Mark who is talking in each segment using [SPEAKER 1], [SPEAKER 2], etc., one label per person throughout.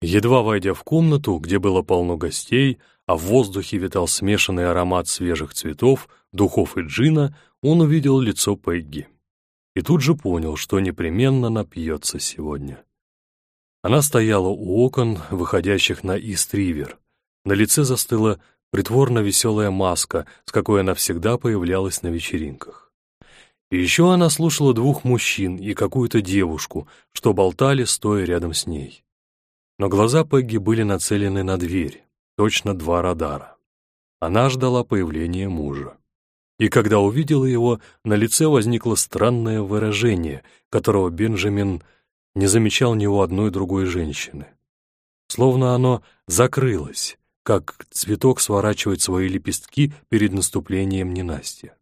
[SPEAKER 1] Едва войдя в комнату, где было полно гостей, а в воздухе витал смешанный аромат свежих цветов, духов и джина, он увидел лицо Пегги. И тут же понял, что непременно напьется сегодня. Она стояла у окон, выходящих на Ист-Ривер. На лице застыла притворно веселая маска, с какой она всегда появлялась на вечеринках. И еще она слушала двух мужчин и какую-то девушку, что болтали, стоя рядом с ней. Но глаза Пегги были нацелены на дверь, точно два радара. Она ждала появления мужа. И когда увидела его, на лице возникло странное выражение, которого Бенджамин не замечал ни у одной другой женщины. Словно оно закрылось, как цветок сворачивает свои лепестки перед наступлением ненастья.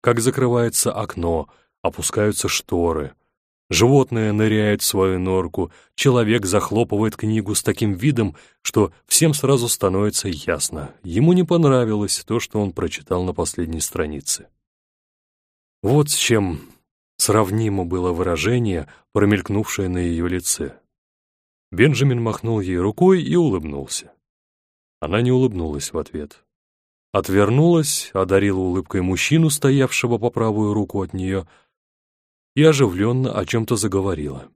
[SPEAKER 1] Как закрывается окно, опускаются шторы — Животное ныряет в свою норку, человек захлопывает книгу с таким видом, что всем сразу становится ясно. Ему не понравилось то, что он прочитал на последней странице. Вот с чем сравнимо было выражение, промелькнувшее на ее лице. Бенджамин махнул ей рукой и улыбнулся. Она не улыбнулась в ответ. Отвернулась, одарила улыбкой мужчину, стоявшего по правую руку от нее, и оживленно о чем-то заговорила.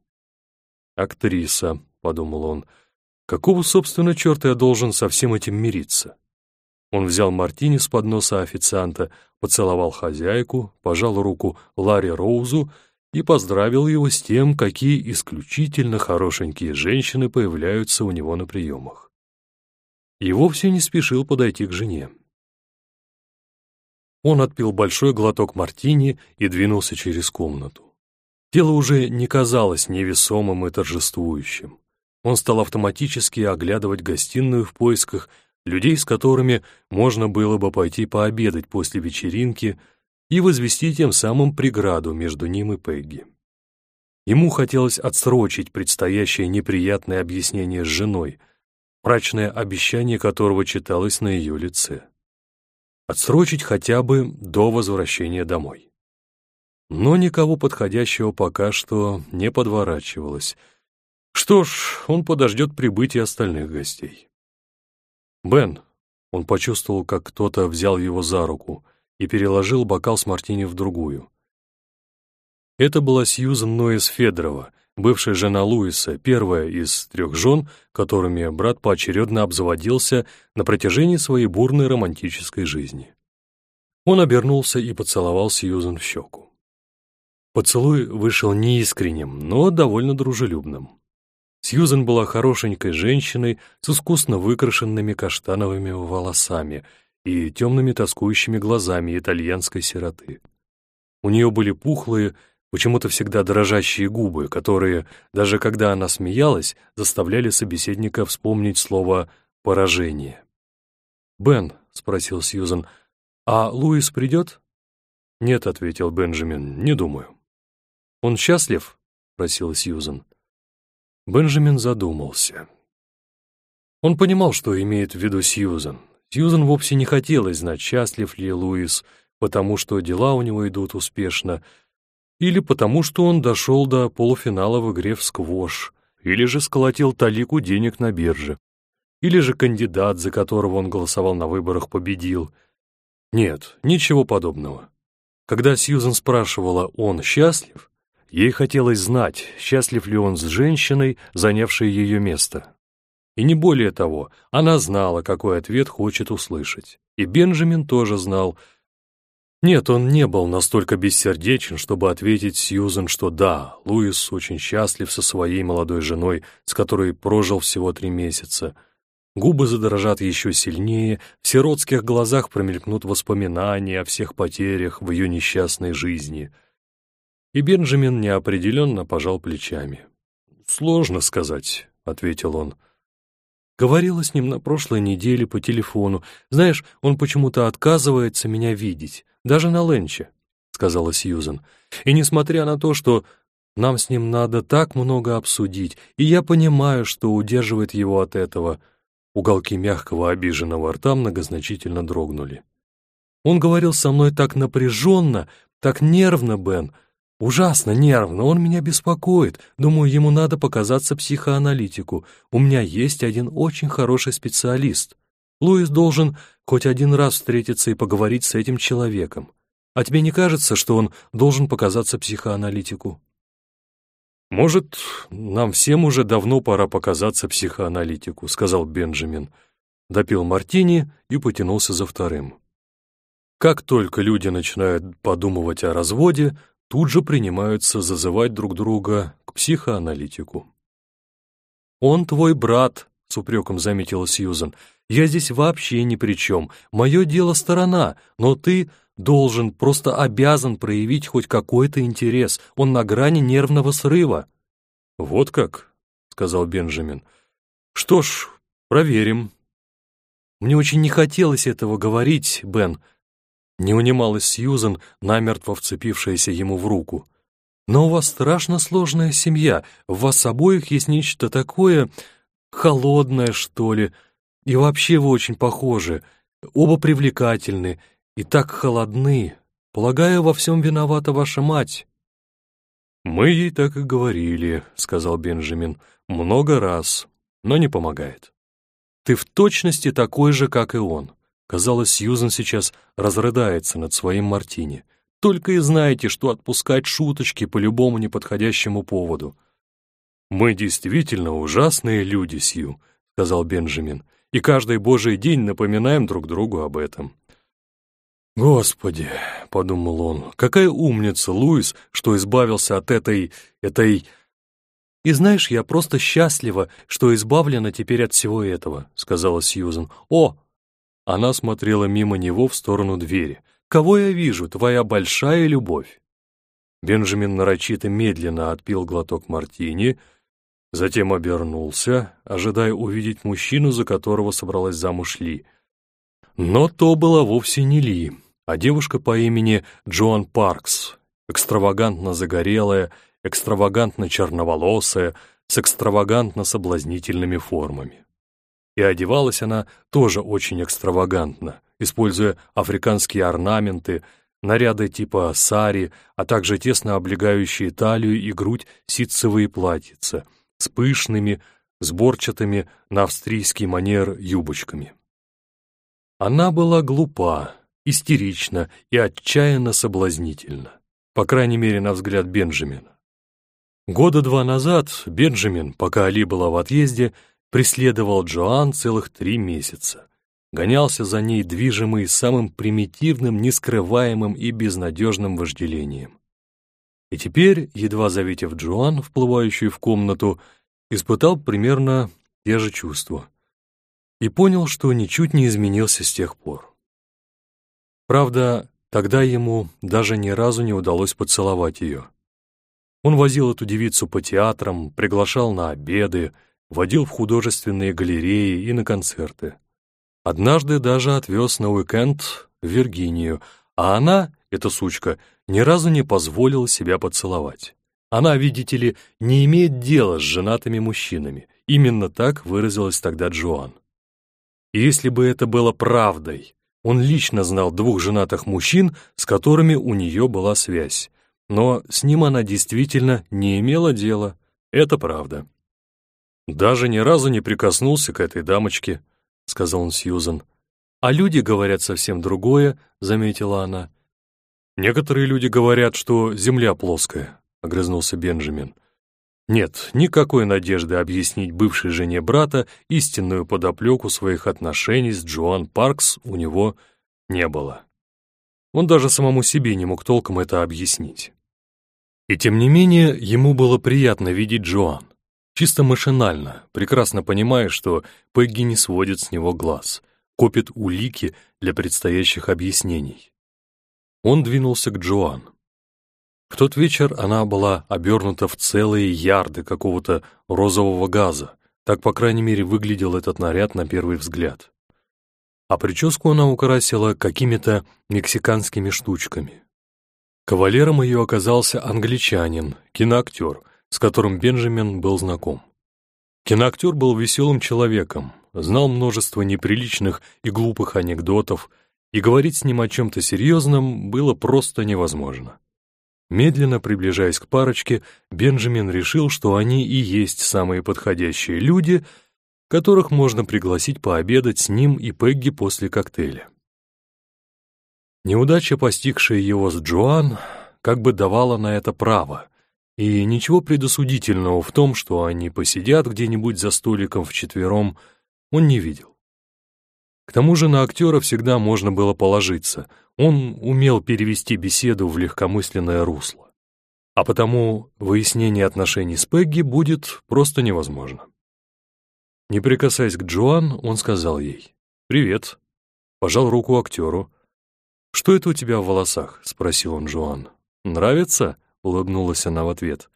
[SPEAKER 1] «Актриса», — подумал он, — «какого, собственно, черта я должен со всем этим мириться?» Он взял мартини с подноса официанта, поцеловал хозяйку, пожал руку Ларри Роузу и поздравил его с тем, какие исключительно хорошенькие женщины появляются у него на приемах. И вовсе не спешил подойти к жене. Он отпил большой глоток мартини и двинулся через комнату. Тело уже не казалось невесомым и торжествующим. Он стал автоматически оглядывать гостиную в поисках людей, с которыми можно было бы пойти пообедать после вечеринки и возвести тем самым преграду между ним и Пегги. Ему хотелось отсрочить предстоящее неприятное объяснение с женой, мрачное обещание которого читалось на ее лице. Отсрочить хотя бы до возвращения домой. Но никого подходящего пока что не подворачивалось. Что ж, он подождет прибытия остальных гостей. «Бен», — он почувствовал, как кто-то взял его за руку и переложил бокал с мартини в другую. Это была Сьюзан Ноэс Федорова, бывшая жена Луиса, первая из трех жен, которыми брат поочередно обзаводился на протяжении своей бурной романтической жизни. Он обернулся и поцеловал Сьюзан в щеку. Поцелуй вышел неискренним, но довольно дружелюбным. Сьюзен была хорошенькой женщиной с искусно выкрашенными каштановыми волосами и темными тоскующими глазами итальянской сироты. У нее были пухлые, почему-то всегда дрожащие губы, которые, даже когда она смеялась, заставляли собеседника вспомнить слово «поражение». «Бен», — спросил Сьюзен, — «а Луис придет?» «Нет», — ответил Бенджамин, — «не думаю». «Он счастлив?» — просила Сьюзан. Бенджамин задумался. Он понимал, что имеет в виду Сьюзан. Сьюзан вовсе не хотелось знать, счастлив ли Луис, потому что дела у него идут успешно, или потому что он дошел до полуфинала в игре в сквош, или же сколотил талику денег на бирже, или же кандидат, за которого он голосовал на выборах, победил. Нет, ничего подобного. Когда Сьюзан спрашивала, он счастлив, Ей хотелось знать, счастлив ли он с женщиной, занявшей ее место. И не более того, она знала, какой ответ хочет услышать. И Бенджамин тоже знал. Нет, он не был настолько бессердечен, чтобы ответить Сьюзен, что да, Луис очень счастлив со своей молодой женой, с которой прожил всего три месяца. Губы задрожат еще сильнее, в сиротских глазах промелькнут воспоминания о всех потерях в ее несчастной жизни — и Бенджамин неопределенно пожал плечами. «Сложно сказать», — ответил он. Говорила с ним на прошлой неделе по телефону. Знаешь, он почему-то отказывается меня видеть, даже на ленче, — сказала Сьюзен. И несмотря на то, что нам с ним надо так много обсудить, и я понимаю, что удерживает его от этого, уголки мягкого обиженного рта многозначительно дрогнули. Он говорил со мной так напряженно, так нервно, Бен, — Ужасно нервно, он меня беспокоит. Думаю, ему надо показаться психоаналитику. У меня есть один очень хороший специалист. Луис должен хоть один раз встретиться и поговорить с этим человеком. А тебе не кажется, что он должен показаться психоаналитику? «Может, нам всем уже давно пора показаться психоаналитику», — сказал Бенджамин. Допил мартини и потянулся за вторым. Как только люди начинают подумывать о разводе, тут же принимаются зазывать друг друга к психоаналитику. «Он твой брат», — с упреком заметила Сьюзан. «Я здесь вообще ни при чем. Мое дело сторона, но ты должен, просто обязан проявить хоть какой-то интерес. Он на грани нервного срыва». «Вот как», — сказал Бенджамин. «Что ж, проверим». «Мне очень не хотелось этого говорить, Бен», не унималась Сьюзан, намертво вцепившаяся ему в руку. «Но у вас страшно сложная семья, в вас обоих есть нечто такое холодное, что ли, и вообще вы очень похожи, оба привлекательны и так холодны. Полагаю, во всем виновата ваша мать». «Мы ей так и говорили», — сказал Бенджамин, — «много раз, но не помогает. Ты в точности такой же, как и он. Казалось, Сьюзен сейчас разрыдается над своим мартини. Только и знаете, что отпускать шуточки по любому неподходящему поводу. «Мы действительно ужасные люди, Сью», — сказал Бенджамин, «и каждый божий день напоминаем друг другу об этом». «Господи», — подумал он, — «какая умница, Луис, что избавился от этой... этой...» «И знаешь, я просто счастлива, что избавлена теперь от всего этого», — сказала Сьюзен. «О, она смотрела мимо него в сторону двери. «Кого я вижу? Твоя большая любовь!» Бенджамин нарочито медленно отпил глоток мартини, затем обернулся, ожидая увидеть мужчину, за которого собралась замуж Ли. Но то была вовсе не Ли, а девушка по имени Джоан Паркс, экстравагантно загорелая, экстравагантно черноволосая, с экстравагантно соблазнительными формами и одевалась она тоже очень экстравагантно, используя африканские орнаменты, наряды типа сари, а также тесно облегающие талию и грудь ситцевые платьица с пышными, сборчатыми на австрийский манер юбочками. Она была глупа, истерична и отчаянно соблазнительна, по крайней мере, на взгляд Бенджамина. Года два назад Бенджамин, пока Али была в отъезде, преследовал Джоан целых три месяца. Гонялся за ней, движимый самым примитивным, нескрываемым и безнадежным вожделением. И теперь, едва завидев Джоан, вплывающую в комнату, испытал примерно те же чувства и понял, что ничуть не изменился с тех пор. Правда, тогда ему даже ни разу не удалось поцеловать ее. Он возил эту девицу по театрам, приглашал на обеды, водил в художественные галереи и на концерты. Однажды даже отвез на уикенд в Виргинию, а она, эта сучка, ни разу не позволила себя поцеловать. Она, видите ли, не имеет дела с женатыми мужчинами. Именно так выразилась тогда Джоан. И если бы это было правдой, он лично знал двух женатых мужчин, с которыми у нее была связь. Но с ним она действительно не имела дела. Это правда. «Даже ни разу не прикоснулся к этой дамочке», — сказал он Сьюзан. «А люди говорят совсем другое», — заметила она. «Некоторые люди говорят, что земля плоская», — огрызнулся Бенджамин. Нет, никакой надежды объяснить бывшей жене брата истинную подоплеку своих отношений с Джоан Паркс у него не было. Он даже самому себе не мог толком это объяснить. И тем не менее, ему было приятно видеть Джоан. Чисто машинально, прекрасно понимая, что Пегги не сводит с него глаз, копит улики для предстоящих объяснений. Он двинулся к Джоан. В тот вечер она была обернута в целые ярды какого-то розового газа. Так, по крайней мере, выглядел этот наряд на первый взгляд. А прическу она украсила какими-то мексиканскими штучками. Кавалером ее оказался англичанин, киноактер, с которым Бенджамин был знаком. Киноактер был веселым человеком, знал множество неприличных и глупых анекдотов, и говорить с ним о чем-то серьезном было просто невозможно. Медленно приближаясь к парочке, Бенджамин решил, что они и есть самые подходящие люди, которых можно пригласить пообедать с ним и Пегги после коктейля. Неудача, постигшая его с Джоан, как бы давала на это право, и ничего предосудительного в том, что они посидят где-нибудь за столиком вчетвером, он не видел. К тому же на актера всегда можно было положиться, он умел перевести беседу в легкомысленное русло. А потому выяснение отношений с Пегги будет просто невозможно. Не прикасаясь к Джоан, он сказал ей «Привет», пожал руку актеру. «Что это у тебя в волосах?» — спросил он Джоан. «Нравится?» — улыбнулась она в ответ.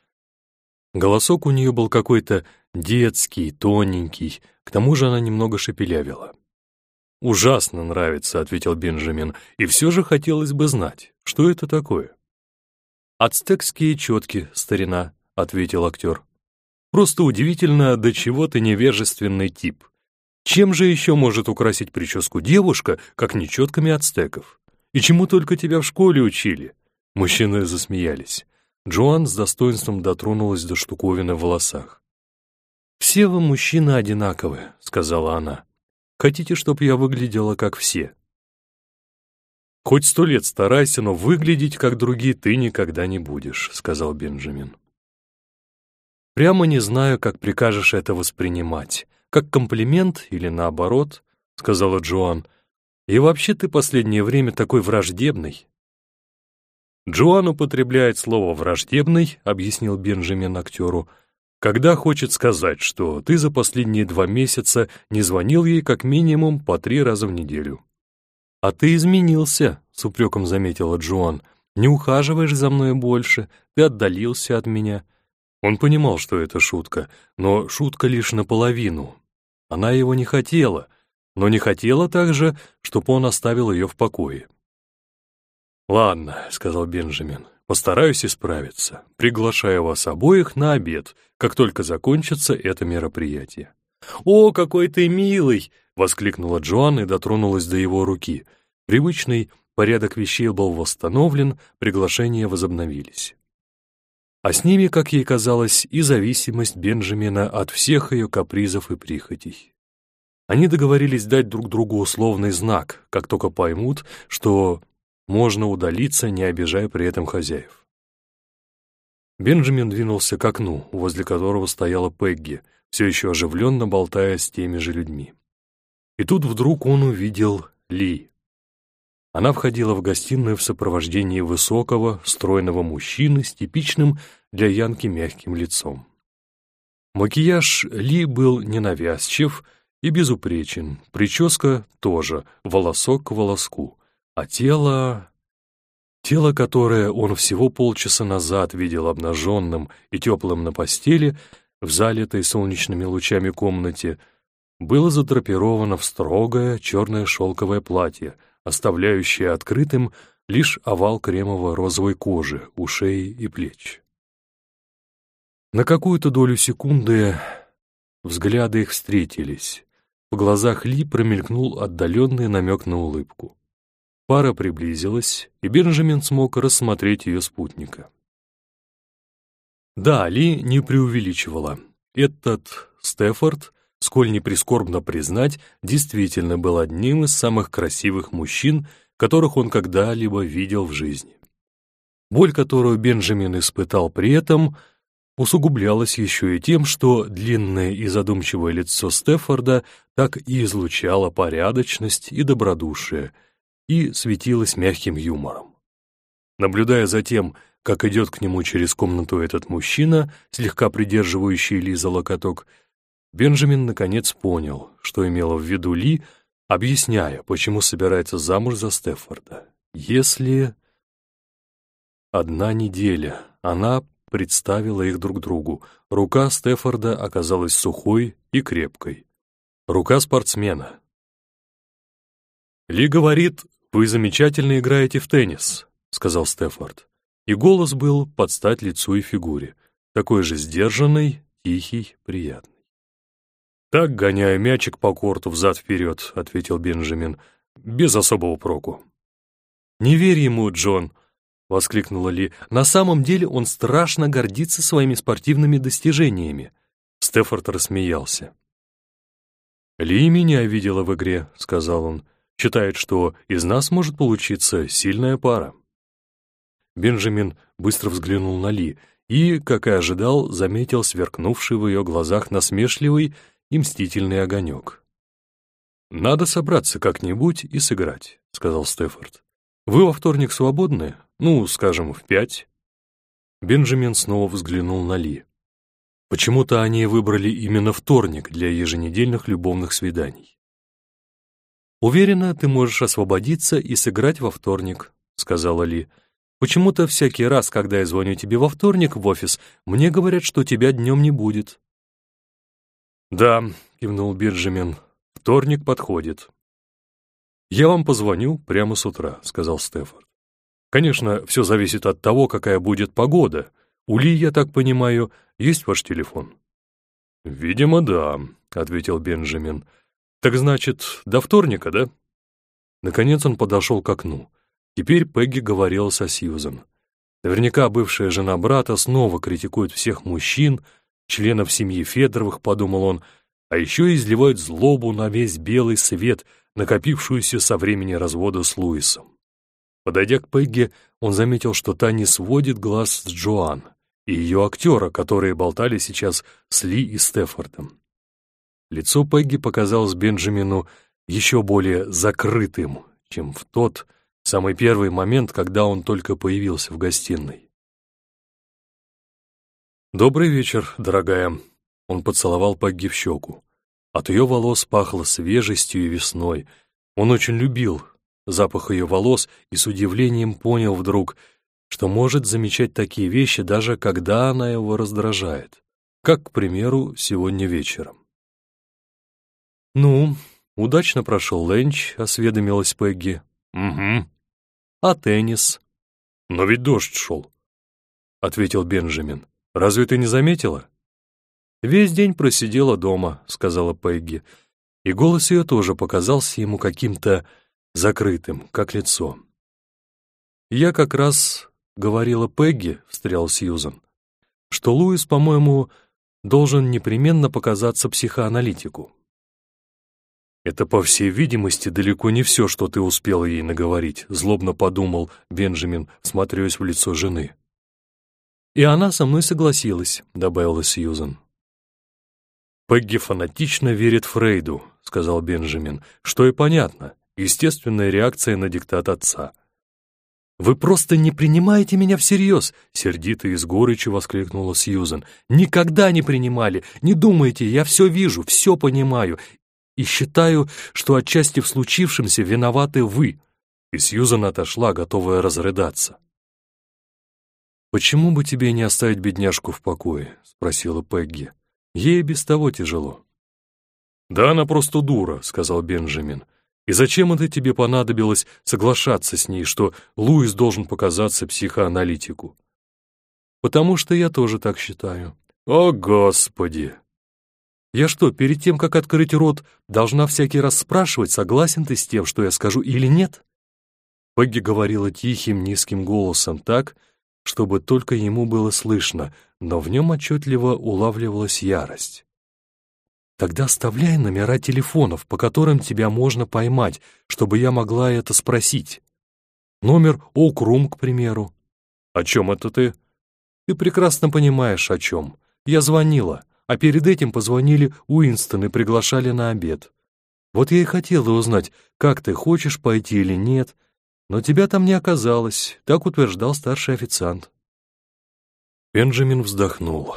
[SPEAKER 1] Голосок у нее был какой-то детский, тоненький, к тому же она немного шепелявила. «Ужасно нравится», — ответил Бенджамин, «и все же хотелось бы знать, что это такое». «Ацтекские четки, старина», — ответил актер. «Просто удивительно, до чего ты невежественный тип. Чем же еще может украсить прическу девушка, как не четками ацтеков? И чему только тебя в школе учили?» Мужчины засмеялись. Джоан с достоинством дотронулась до штуковины в волосах. «Все вы мужчины одинаковы», — сказала она. Хотите, чтобы я выглядела как все?» «Хоть сто лет старайся, но выглядеть, как другие, ты никогда не будешь», — сказал Бенджамин. «Прямо не знаю, как прикажешь это воспринимать. Как комплимент или наоборот», — сказала Джоан. «И вообще ты последнее время такой враждебный». Джоан употребляет слово «враждебный», — объяснил Бенджамин актеру, — когда хочет сказать, что ты за последние два месяца не звонил ей как минимум по три раза в неделю. «А ты изменился», — с упреком заметила Джоан. «Не ухаживаешь за мной больше, ты отдалился от меня». Он понимал, что это шутка, но шутка лишь наполовину. Она его не хотела, но не хотела также, чтобы он оставил ее в покое. «Ладно», — сказал Бенджамин, Постараюсь исправиться. Приглашаю вас обоих на обед, как только закончится это мероприятие». «О, какой ты милый!» — воскликнула Джоан и дотронулась до его руки. Привычный порядок вещей был восстановлен, приглашения возобновились. А с ними, как ей казалось, и зависимость Бенджамина от всех ее капризов и прихотей. Они договорились дать друг другу условный знак, как только поймут, что можно удалиться, не обижая при этом хозяев. Бенджамин двинулся к окну, возле которого стояла Пегги, все еще оживленно болтая с теми же людьми. И тут вдруг он увидел Ли. Она входила в гостиную в сопровождении высокого, стройного мужчины с типичным для Янки мягким лицом. Макияж Ли был ненавязчив и безупречен, прическа тоже, волосок к волоску — а тело... Тело, которое он всего полчаса назад видел обнаженным и теплым на постели, в залитой солнечными лучами комнате, было задрапировано в строгое черное шелковое платье, оставляющее открытым лишь овал кремово-розовой кожи, ушей и плеч. На какую-то долю секунды взгляды их встретились. В глазах Ли промелькнул отдаленный намек на улыбку. Пара приблизилась, и Бенджамин смог рассмотреть ее спутника. Да, Ли не преувеличивала. Этот Стефорд, сколь не прискорбно признать, действительно был одним из самых красивых мужчин, которых он когда-либо видел в жизни. Боль, которую Бенджамин испытал при этом, усугублялась еще и тем, что длинное и задумчивое лицо Стефорда так и излучало порядочность и добродушие — и светилась мягким юмором. Наблюдая за тем, как идет к нему через комнату этот мужчина, слегка придерживающий Ли за локоток, Бенджамин наконец понял, что имела в виду Ли, объясняя, почему собирается замуж за Стефорда. Если... Одна неделя. Она представила их друг другу. Рука Стефорда оказалась сухой и крепкой. Рука спортсмена. Ли говорит, «Вы замечательно играете в теннис», — сказал Стефорд. И голос был под стать лицу и фигуре, такой же сдержанный, тихий, приятный. «Так гоняю мячик по корту взад-вперед», — ответил Бенджамин, — «без особого проку». «Не верь ему, Джон. — воскликнула Ли. «На самом деле он страшно гордится своими спортивными достижениями». Стефорд рассмеялся. «Ли меня видела в игре», — сказал он. «Считает, что из нас может получиться сильная пара». Бенджамин быстро взглянул на Ли и, как и ожидал, заметил сверкнувший в ее глазах насмешливый и мстительный огонек. «Надо собраться как-нибудь и сыграть», — сказал Стефорд. «Вы во вторник свободны? Ну, скажем, в пять?» Бенджамин снова взглянул на Ли. Почему-то они выбрали именно вторник для еженедельных любовных свиданий. «Уверена, ты можешь освободиться и сыграть во вторник», — сказала Ли. «Почему-то всякий раз, когда я звоню тебе во вторник в офис, мне говорят, что тебя днем не будет». «Да», — кивнул Бенджамин, — «вторник подходит». «Я вам позвоню прямо с утра», — сказал Стефорд. «Конечно, все зависит от того, какая будет погода. У Ли, я так понимаю, есть ваш телефон?» «Видимо, да», — ответил Бенджамин. «Так значит, до вторника, да?» Наконец он подошел к окну. Теперь Пегги говорила со Сьюзен. Наверняка бывшая жена брата снова критикует всех мужчин, членов семьи Федоровых, подумал он, а еще изливает злобу на весь белый свет, накопившуюся со времени развода с Луисом. Подойдя к Пегги, он заметил, что та не сводит глаз с Джоан и ее актера, которые болтали сейчас с Ли и Стефордом. Лицо Пегги показалось Бенджамину еще более закрытым, чем в тот, самый первый момент, когда он только появился в гостиной. «Добрый вечер, дорогая», — он поцеловал Пегги в щеку. От ее волос пахло свежестью и весной. Он очень любил запах ее волос и с удивлением понял вдруг, что может замечать такие вещи, даже когда она его раздражает, как, к примеру, сегодня вечером. «Ну, удачно прошел ленч», — осведомилась Пегги. «Угу. А теннис?» «Но ведь дождь шел», — ответил Бенджамин. «Разве ты не заметила?» «Весь день просидела дома», — сказала Пегги, и голос ее тоже показался ему каким-то закрытым, как лицо. «Я как раз говорила Пегги», — встрял Сьюзан, «что Луис, по-моему, должен непременно показаться психоаналитику». «Это, по всей видимости, далеко не все, что ты успела ей наговорить», — злобно подумал Бенджамин, смотрясь в лицо жены. «И она со мной согласилась», — добавила Сьюзан. «Пегги фанатично верит Фрейду», — сказал Бенджамин, «что и понятно, естественная реакция на диктат отца». «Вы просто не принимаете меня всерьез!» — сердито и с горечью воскликнула Сьюзен. «Никогда не принимали! Не думайте, я все вижу, все понимаю, и считаю, что отчасти в случившемся виноваты вы!» И Сьюзен отошла, готовая разрыдаться. «Почему бы тебе не оставить бедняжку в покое?» — спросила Пегги. «Ей без того тяжело». «Да она просто дура», — сказал Бенджамин. И зачем это тебе понадобилось соглашаться с ней, что Луис должен показаться психоаналитику? Потому что я тоже так считаю. О, Господи! Я что, перед тем, как открыть рот, должна всякий раз спрашивать, согласен ты с тем, что я скажу или нет? Пегги говорила тихим, низким голосом так, чтобы только ему было слышно, но в нем отчетливо улавливалась ярость. Тогда оставляй номера телефонов, по которым тебя можно поймать, чтобы я могла это спросить. Номер Окрум, к примеру. О чем это ты? Ты прекрасно понимаешь, о чем. Я звонила, а перед этим позвонили Уинстон и приглашали на обед. Вот я и хотела узнать, как ты хочешь пойти или нет, но тебя там не оказалось, так утверждал старший официант. Бенджамин вздохнул.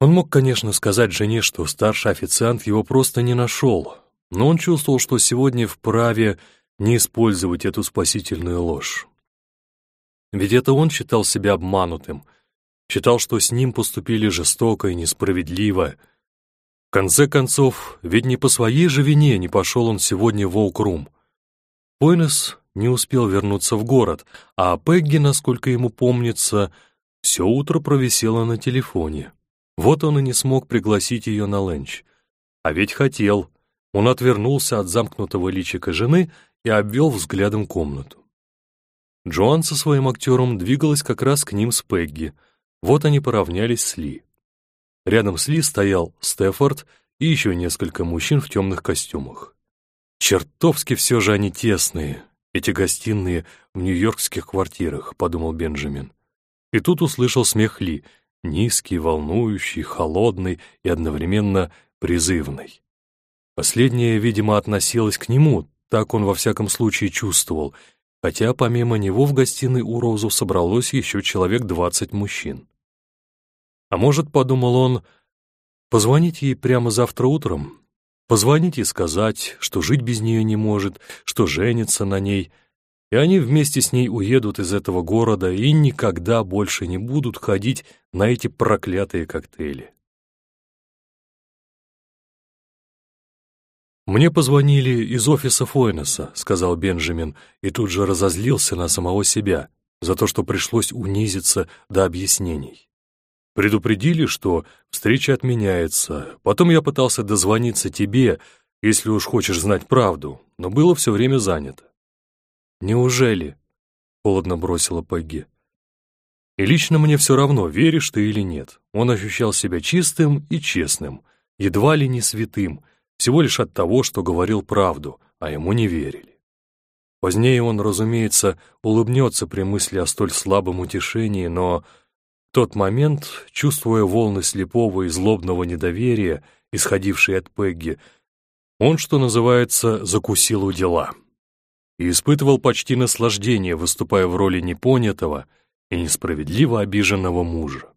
[SPEAKER 1] Он мог, конечно, сказать жене, что старший официант его просто не нашел, но он чувствовал, что сегодня вправе не использовать эту спасительную ложь. Ведь это он считал себя обманутым, считал, что с ним поступили жестоко и несправедливо. В конце концов, ведь не по своей же вине не пошел он сегодня в Оукрум. Пойнес не успел вернуться в город, а Пегги, насколько ему помнится, все утро провисела на телефоне. Вот он и не смог пригласить ее на ленч. А ведь хотел. Он отвернулся от замкнутого личика жены и обвел взглядом комнату. Джоан со своим актером двигалась как раз к ним с Пегги. Вот они поравнялись с Ли. Рядом с Ли стоял Стефорд и еще несколько мужчин в темных костюмах. «Чертовски все же они тесные, эти гостиные в нью-йоркских квартирах», — подумал Бенджамин. И тут услышал смех Ли, низкий, волнующий, холодный и одновременно призывный. Последнее, видимо, относилось к нему, так он во всяком случае чувствовал, хотя помимо него в гостиной у Розу собралось еще человек двадцать мужчин. А может, подумал он, позвонить ей прямо завтра утром, позвонить и сказать, что жить без нее не может, что женится на ней, и они вместе с ней уедут из этого города и никогда больше не будут ходить на эти проклятые коктейли. «Мне позвонили из офиса Фойнеса», — сказал Бенджамин, и тут же разозлился на самого себя за то, что пришлось унизиться до объяснений. Предупредили, что встреча отменяется. Потом я пытался дозвониться тебе, если уж хочешь знать правду, но было все время занято. «Неужели?» — холодно бросила Пегги. «И лично мне все равно, веришь ты или нет. Он ощущал себя чистым и честным, едва ли не святым, всего лишь от того, что говорил правду, а ему не верили. Позднее он, разумеется, улыбнется при мысли о столь слабом утешении, но в тот момент, чувствуя волны слепого и злобного недоверия, исходившие от Пегги, он, что называется, закусил у дела и испытывал почти наслаждение, выступая в роли непонятого и несправедливо обиженного мужа.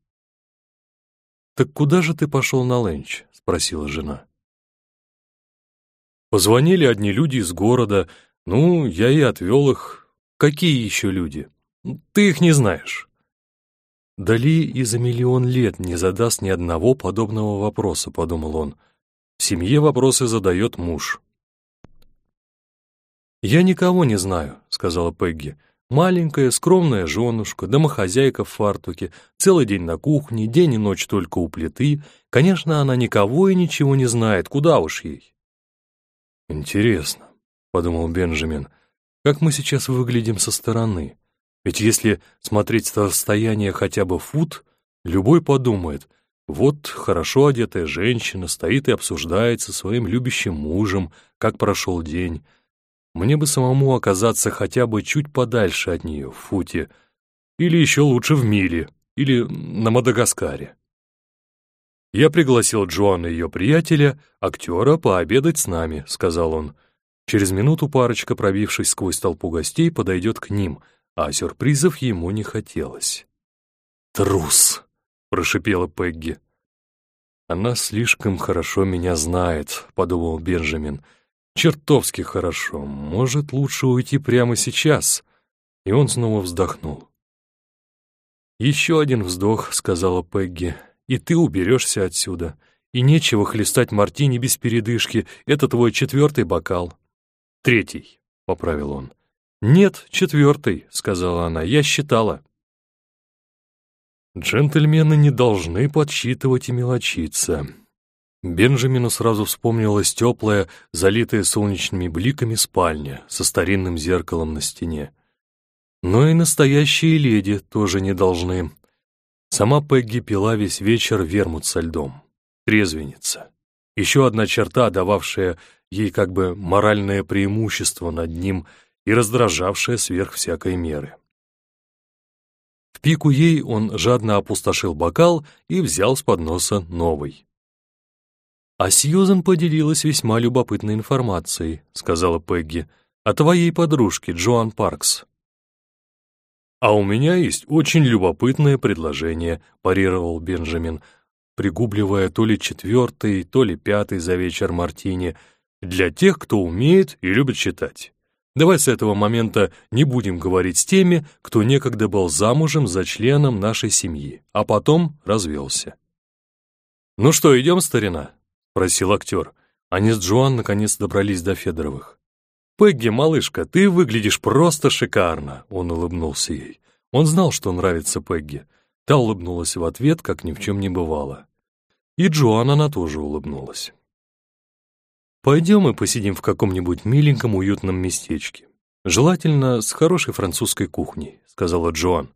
[SPEAKER 1] «Так куда же ты пошел на ленч?» — спросила жена. Позвонили одни люди из города, ну, я и отвел их. Какие еще люди? Ты их не знаешь. Дали и за миллион лет не задаст ни одного подобного вопроса, подумал он. В семье вопросы задает муж. «Я никого не знаю», — сказала Пегги. «Маленькая, скромная женушка, домохозяйка в фартуке, целый день на кухне, день и ночь только у плиты. Конечно, она никого и ничего не знает, куда уж ей». «Интересно», — подумал Бенджамин, — «как мы сейчас выглядим со стороны? Ведь если смотреть с расстояния хотя бы фут, любой подумает, вот хорошо одетая женщина стоит и обсуждает со своим любящим мужем, как прошел день. Мне бы самому оказаться хотя бы чуть подальше от нее, в футе, или еще лучше в миле, или на Мадагаскаре. «Я пригласил Джоан и ее приятеля, актера, пообедать с нами», — сказал он. Через минуту парочка, пробившись сквозь толпу гостей, подойдет к ним, а сюрпризов ему не хотелось. «Трус!» — прошипела Пегги. «Она слишком хорошо меня знает», — подумал Бенджамин. «Чертовски хорошо. Может, лучше уйти прямо сейчас?» И он снова вздохнул. «Еще один вздох», — сказала Пегги и ты уберешься отсюда. И нечего хлестать мартини без передышки, это твой четвертый бокал. Третий, — поправил он. Нет, четвертый, — сказала она, — я считала. Джентльмены не должны подсчитывать и мелочиться. Бенджамину сразу вспомнилась теплая, залитая солнечными бликами спальня со старинным зеркалом на стене. Но и настоящие леди тоже не должны. Сама Пегги пила весь вечер вермут со льдом. Трезвенница. Еще одна черта, дававшая ей как бы моральное преимущество над ним и раздражавшая сверх всякой меры. В пику ей он жадно опустошил бокал и взял с подноса новый. «А Сьюзен поделилась весьма любопытной информацией», — сказала Пегги, — «о твоей подружке Джоан Паркс». «А у меня есть очень любопытное предложение», — парировал Бенджамин, пригубливая то ли четвертый, то ли пятый за вечер мартини, «для тех, кто умеет и любит читать. Давай с этого момента не будем говорить с теми, кто некогда был замужем за членом нашей семьи, а потом развелся». «Ну что, идем, старина?» — просил актер. Они с Джоан наконец добрались до Федоровых. «Пегги, малышка, ты выглядишь просто шикарно!» Он улыбнулся ей. Он знал, что нравится Пегги. Та улыбнулась в ответ, как ни в чем не бывало. И Джоан она тоже улыбнулась. «Пойдем и посидим в каком-нибудь миленьком уютном местечке. «Желательно с хорошей французской кухней», — сказала Джоан.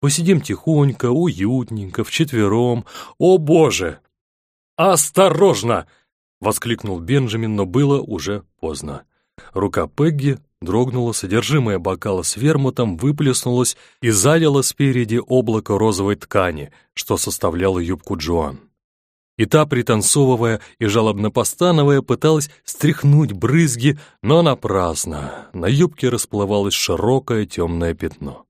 [SPEAKER 1] «Посидим тихонько, уютненько, вчетвером. О, Боже!» «Осторожно!» — воскликнул Бенджамин, но было уже поздно. Рука Пегги дрогнула, содержимое бокала с вермутом выплеснулось и залило спереди облако розовой ткани, что составляло юбку Джоан. И та, пританцовывая и жалобно постановая, пыталась стряхнуть брызги, но напрасно. На юбке расплывалось широкое темное пятно.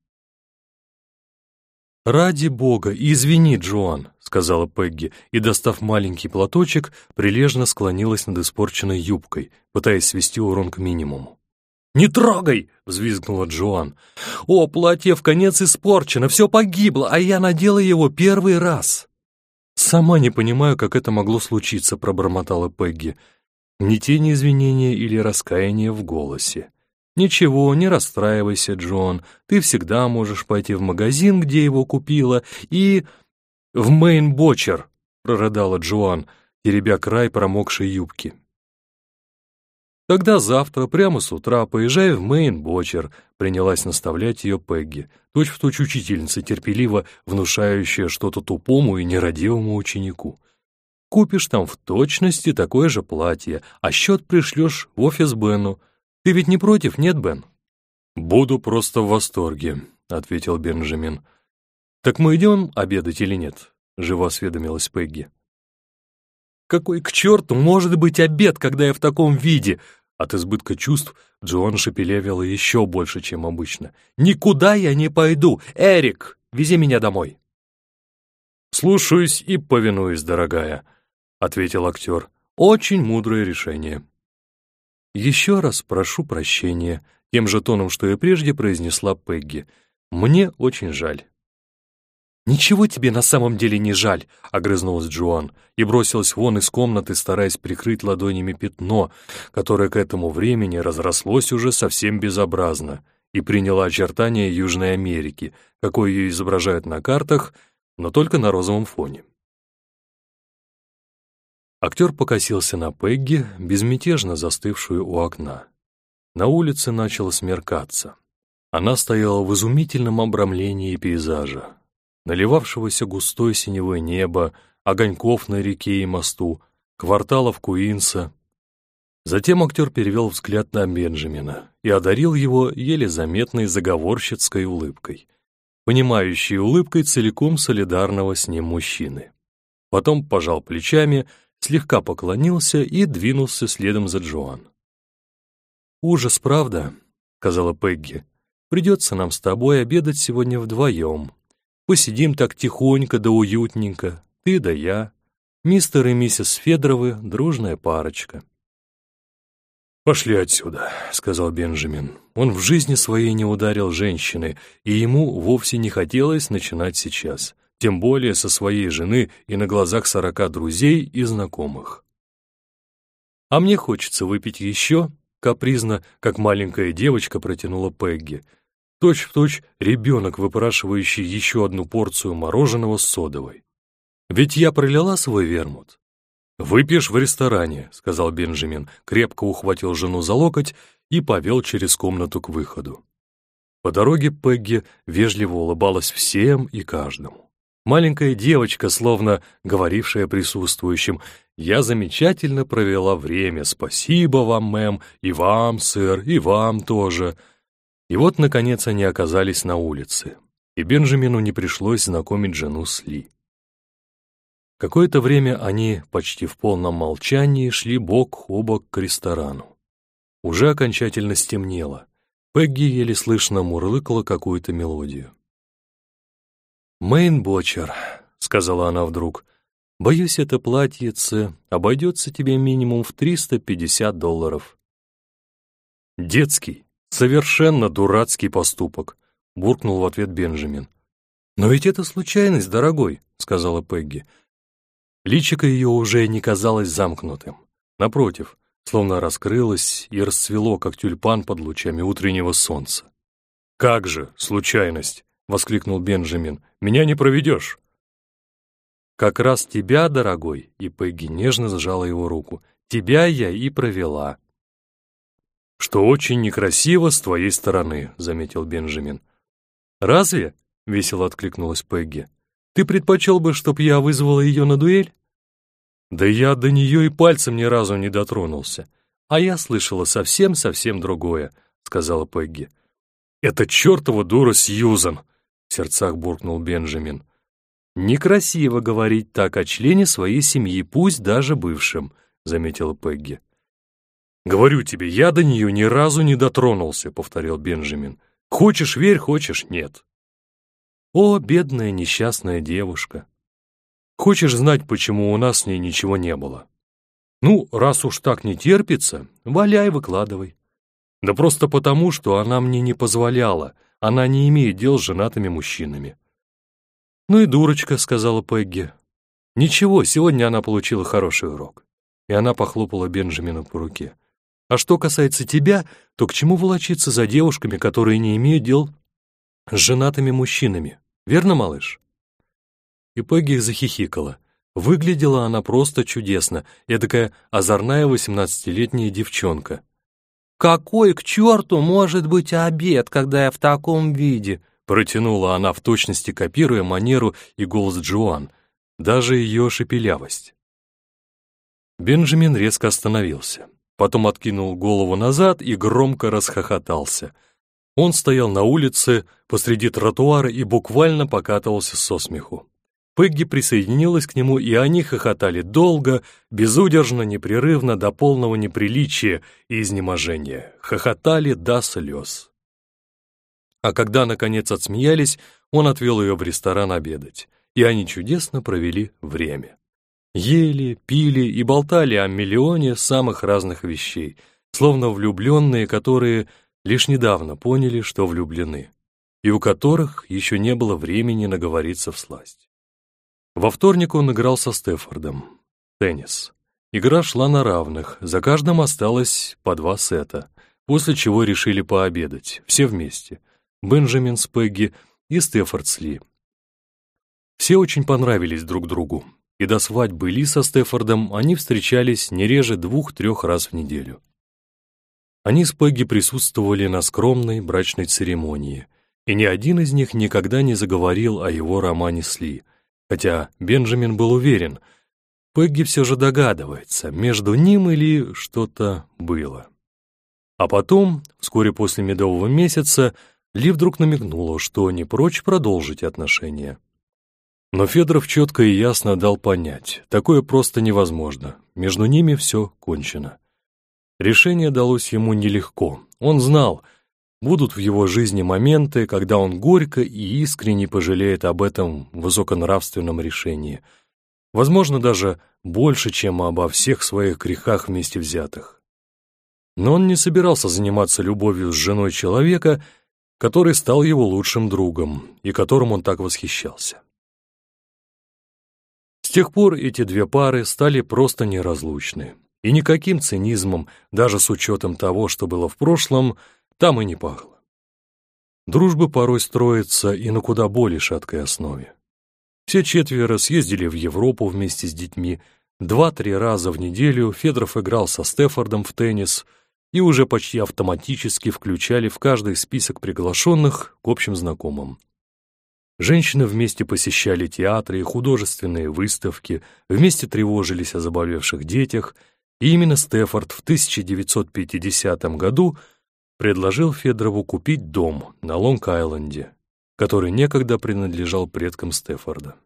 [SPEAKER 1] «Ради бога, извини, Джоан», — сказала Пегги, и, достав маленький платочек, прилежно склонилась над испорченной юбкой, пытаясь свести урон к минимуму. «Не трогай!» — взвизгнула Джоан. «О, платье в конец испорчено, все погибло, а я надела его первый раз!» «Сама не понимаю, как это могло случиться», — пробормотала Пегги. Ни тени извинения или раскаяния в голосе. «Ничего, не расстраивайся, Джон. Ты всегда можешь пойти в магазин, где его купила, и...» «В Мейн-Бочер», — прорыдала Джоан, теребя край промокшей юбки. «Тогда завтра, прямо с утра, поезжай в Мейн-Бочер», — принялась наставлять ее Пегги, точь-в-точь точь учительница, терпеливо внушающая что-то тупому и нерадивому ученику. «Купишь там в точности такое же платье, а счет пришлешь в офис Бену. Ты ведь не против, нет, Бен?» «Буду просто в восторге», — ответил Бенджамин. «Так мы идем обедать или нет?» — живо осведомилась Пегги. Какой к черту может быть обед, когда я в таком виде? От избытка чувств Джоан шепелевила еще больше, чем обычно. «Никуда я не пойду! Эрик, вези меня домой!» «Слушаюсь и повинуюсь, дорогая», — ответил актер. «Очень мудрое решение». «Еще раз прошу прощения», — тем же тоном, что и прежде произнесла Пегги. «Мне очень жаль». «Ничего тебе на самом деле не жаль», — огрызнулась Джоан и бросилась вон из комнаты, стараясь прикрыть ладонями пятно, которое к этому времени разрослось уже совсем безобразно и приняло очертания Южной Америки, какой ее изображают на картах, но только на розовом фоне. Актер покосился на Пегги, безмятежно застывшую у окна. На улице начало смеркаться. Она стояла в изумительном обрамлении пейзажа, наливавшегося густой синевой неба, огоньков на реке и мосту, кварталов Куинса. Затем актер перевел взгляд на Бенджамина и одарил его еле заметной заговорщицкой улыбкой, понимающей улыбкой целиком солидарного с ним мужчины. Потом пожал плечами, слегка поклонился и двинулся следом за Джоан. «Ужас, правда?» — сказала Пегги. «Придется нам с тобой обедать сегодня вдвоем, Посидим так тихонько да уютненько, ты да я. Мистер и миссис Федоровы — дружная парочка. «Пошли отсюда», — сказал Бенджамин. Он в жизни своей не ударил женщины, и ему вовсе не хотелось начинать сейчас, тем более со своей жены и на глазах сорока друзей и знакомых. «А мне хочется выпить еще», — капризно, как маленькая девочка протянула Пегги — Точь-в-точь точь ребенок, выпрашивающий еще одну порцию мороженого с содовой. Ведь я пролила свой вермут. «Выпьешь в ресторане», — сказал Бенджамин, крепко ухватил жену за локоть и повел через комнату к выходу. По дороге Пегги вежливо улыбалась всем и каждому. Маленькая девочка, словно говорившая присутствующим, «Я замечательно провела время, спасибо вам, мэм, и вам, сэр, и вам тоже», и вот, наконец, они оказались на улице, и Бенджамину не пришлось знакомить жену с Ли. Какое-то время они почти в полном молчании шли бок о бок к ресторану. Уже окончательно стемнело. Пегги еле слышно мурлыкала какую-то мелодию. «Мэйн Бочер», — сказала она вдруг, — «боюсь, это платьице обойдется тебе минимум в 350 долларов». «Детский», «Совершенно дурацкий поступок», — буркнул в ответ Бенджамин. «Но ведь это случайность, дорогой», — сказала Пегги. Личико ее уже не казалось замкнутым. Напротив, словно раскрылось и расцвело, как тюльпан под лучами утреннего солнца. «Как же, случайность!» — воскликнул Бенджамин. «Меня не проведешь!» «Как раз тебя, дорогой!» — и Пегги нежно сжала его руку. «Тебя я и провела!» «Что очень некрасиво с твоей стороны», — заметил Бенджамин. «Разве?» — весело откликнулась Пегги. «Ты предпочел бы, чтоб я вызвала ее на дуэль?» «Да я до нее и пальцем ни разу не дотронулся. А я слышала совсем-совсем другое», — сказала Пегги. «Это чертова дура Сьюзан!» — в сердцах буркнул Бенджамин. «Некрасиво говорить так о члене своей семьи, пусть даже бывшем», — заметила Пегги. «Говорю тебе, я до нее ни разу не дотронулся», — повторил Бенджамин. «Хочешь — верь, хочешь — нет». «О, бедная несчастная девушка! Хочешь знать, почему у нас с ней ничего не было? Ну, раз уж так не терпится, валяй, выкладывай. Да просто потому, что она мне не позволяла, она не имеет дел с женатыми мужчинами». «Ну и дурочка», — сказала Пегги. «Ничего, сегодня она получила хороший урок». И она похлопала Бенджамина по руке. А что касается тебя, то к чему волочиться за девушками, которые не имеют дел с женатыми мужчинами? Верно, малыш?» И Пегги захихикала. Выглядела она просто чудесно, такая озорная восемнадцатилетняя девчонка. «Какой к черту может быть обед, когда я в таком виде?» Протянула она в точности, копируя манеру и голос Джоан, даже ее шепелявость. Бенджамин резко остановился потом откинул голову назад и громко расхохотался. Он стоял на улице посреди тротуара и буквально покатывался со смеху. Пегги присоединилась к нему, и они хохотали долго, безудержно, непрерывно, до полного неприличия и изнеможения. Хохотали до слез. А когда, наконец, отсмеялись, он отвел ее в ресторан обедать, и они чудесно провели время. Ели, пили и болтали о миллионе самых разных вещей, словно влюбленные, которые лишь недавно поняли, что влюблены, и у которых еще не было времени наговориться в сласть. Во вторник он играл со Стефордом. Теннис. Игра шла на равных, за каждым осталось по два сета, после чего решили пообедать, все вместе, Бенджамин с Пегги и Стефорд с Ли. Все очень понравились друг другу, и до свадьбы Ли со Стефордом они встречались не реже двух-трех раз в неделю. Они с Пегги присутствовали на скромной брачной церемонии, и ни один из них никогда не заговорил о его романе с Ли, хотя Бенджамин был уверен, Пегги все же догадывается, между ним и Ли что-то было. А потом, вскоре после медового месяца, Ли вдруг намекнула, что не прочь продолжить отношения. Но Федоров четко и ясно дал понять, такое просто невозможно, между ними все кончено. Решение далось ему нелегко, он знал, будут в его жизни моменты, когда он горько и искренне пожалеет об этом высоконравственном решении, возможно, даже больше, чем обо всех своих грехах вместе взятых. Но он не собирался заниматься любовью с женой человека, который стал его лучшим другом и которым он так восхищался тех пор эти две пары стали просто неразлучны. И никаким цинизмом, даже с учетом того, что было в прошлом, там и не пахло. Дружба порой строится и на куда более шаткой основе. Все четверо съездили в Европу вместе с детьми. Два-три раза в неделю Федоров играл со Стефордом в теннис и уже почти автоматически включали в каждый список приглашенных к общим знакомым. Женщины вместе посещали театры и художественные выставки, вместе тревожились о заболевших детях, и именно Стефорд в 1950 году предложил Федорову купить дом на Лонг-Айленде, который некогда принадлежал предкам Стефорда.